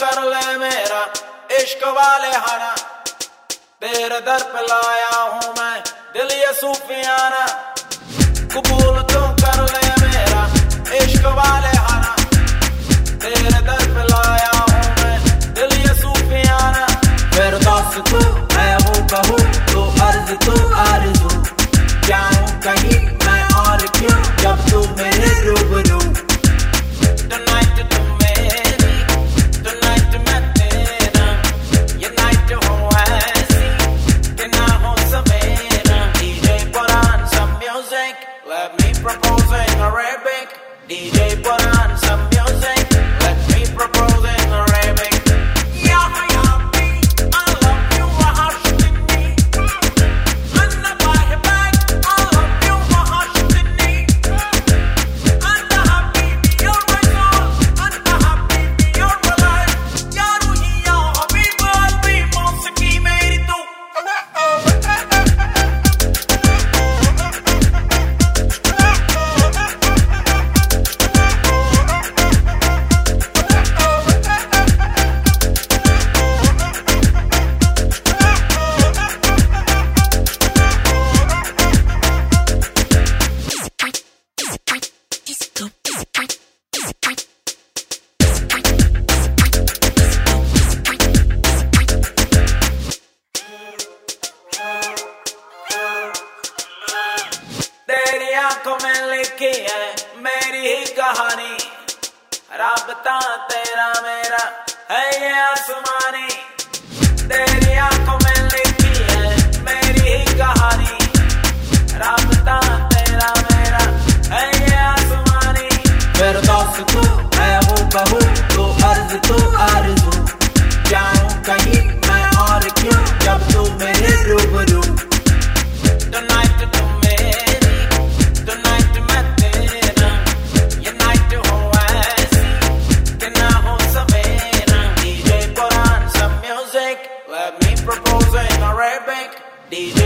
कर ले मेरा इश्क वाले हरा। तेरे दर पे लाया हूँ मैं, दिल ये सूफियाना। कबूल तो कर ले cuando तेरी आँखों में लिखी है मेरी ही कहानी। राबता तेरा मेरा है ये आसमानी। तेरी आँखों में लिखी है मेरी ही कहानी। राबता तेरा मेरा है ये आसमानी। फिर तू मैं हूँ कहूँ तू अर्ज़ तू DJ.